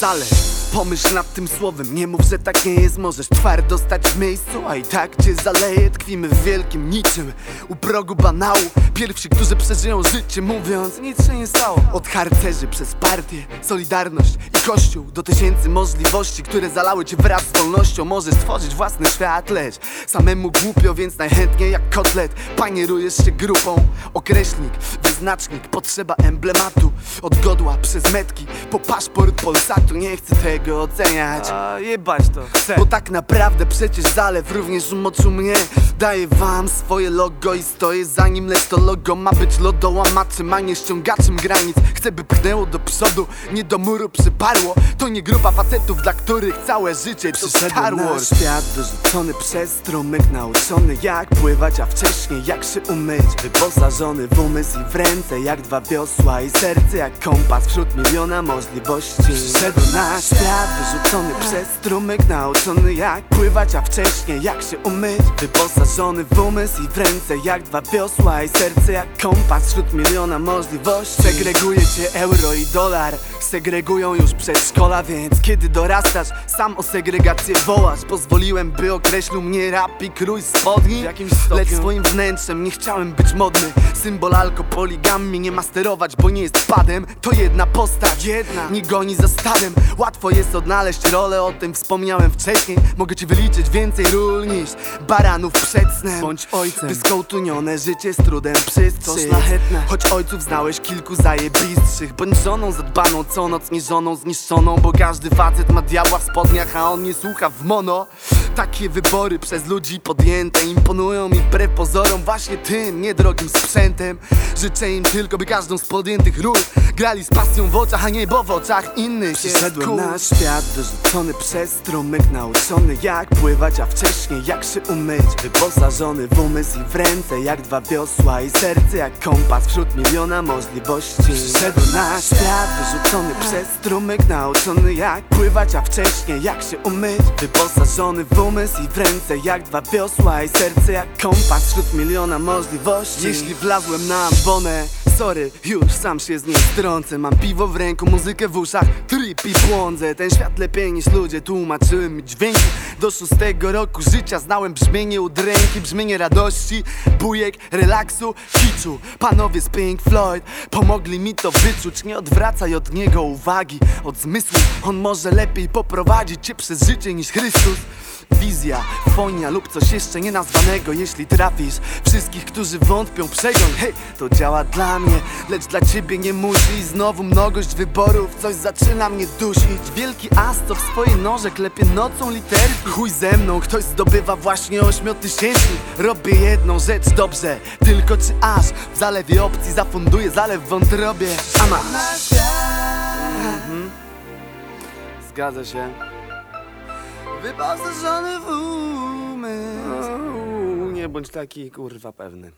zalew Pomyśl nad tym słowem, nie mów, że tak nie jest. Możesz twardo stać w miejscu, a i tak cię zaleje. Tkwimy w wielkim niczym, u progu banału. Pierwsi, którzy przeżyją życie mówiąc Nic się nie stało. Od harcerzy przez partię, Solidarność i Kościół. Do tysięcy możliwości, które zalały cię wraz z wolnością. Możesz stworzyć własny świat, lecz samemu głupio Więc najchętniej jak kotlet. Panierujesz się grupą. Określnik, wyznacznik, potrzeba emblematu. Od godła przez metki, po paszport Polsatu. Nie chcę tego oceniać. A jebać to, chcę. Bo tak naprawdę przecież zalew również umoczył mnie. Daję wam swoje logo i stoję za nim Lecz to logo ma być lodołamaczem, a nie ściągaczem granic. Chcę by pchnęło do przodu, nie do muru przyparło. To nie grupa facetów, dla których całe życie to Star Wars. świat wyrzucony przez strumyk Nauczony jak pływać, a wcześniej jak się umyć. Wyposażony w umysł i w ręce Jak dwa wiosła i serce jak kompas wśród miliona możliwości. Przyszedł na świat wyrzucony przez strumyk Nauczony jak pływać, a wcześniej jak się umyć. Wyposażony w umysł i w ręce Jak dwa wiosła i serce jak kompas. Wśród miliona możliwości Segreguje cię euro i dolar. Segregują już przedszkola, więc kiedy dorastasz Sam o segregację wołasz. Pozwoliłem, by określił mnie rap i krój spodni. Lecz swoim wnętrzem nie chciałem być modny. Symbol alkopoligami nie masterować, bo nie jest padem. To jedna postać, jedna. Nie goni za stadem. Łatwo jest odnaleźć rolę, o tym wspomniałem wcześniej. Mogę ci wyliczyć więcej ról niż baranów przed snem. Bądź ojcem. Wyskołtunione życie z trudem przystrzec To szlachetne. Choć ojców znałeś kilku zajebistszych Bądź żoną zadbaną, co noc nie żoną zniszczoną Bo każdy facet ma diabła w spodniach, a on nie słucha w mono Takie wybory przez ludzi podjęte Imponują mi wbrew pozorom właśnie tym niedrogim sprzętem. Życzę im tylko, by każdą z podjętych ról Grali z pasją w oczach, a nie bo w oczach innych Przyszedłem cool. na świat wyrzucony przez strumyk Nauczony jak pływać, a wcześniej jak się umyć. Wyposażony w umysł i w ręce Jak dwa wiosła i serce jak kompas wśród miliona możliwości. Przyszedł na świat wyrzucony przez strumyk Nauczony jak pływać, a wcześniej jak się umyć. Wyposażony w umysł i w ręce Jak dwa wiosła i serce jak kompas wśród miliona możliwości. Jeśli wlazłem na ambonę Sorry, już sam się z nim strącę Mam piwo w ręku, muzykę w uszach Trip i błądzę. Ten świat lepiej niż ludzie tłumaczyły mi dźwięki. Do szóstego roku życia znałem brzmienie udręki Brzmienie radości, bujek, relaksu, kiczu. Panowie z Pink Floyd pomogli mi to wyczuć Nie odwracaj od niego uwagi, od zmysłu On może lepiej poprowadzić cię przez życie niż Chrystus Wizja, fonia lub coś jeszcze nienazwanego Jeśli trafisz. Wszystkich, którzy wątpią przegląd. Hej, to działa dla mnie, lecz dla ciebie nie musi. I znowu mnogość wyborów, coś zaczyna mnie dusić. Wielki as, co w swoje noże klepie nocą literki. Chuj ze mną, ktoś zdobywa właśnie ośmiotysięcznik Robię jedną rzecz dobrze, tylko czy aż W zalewie opcji zafunduję zalew wątrobie? A masz. Mhm. Zgadza się W umysł Nie bądź taki kurwa pewny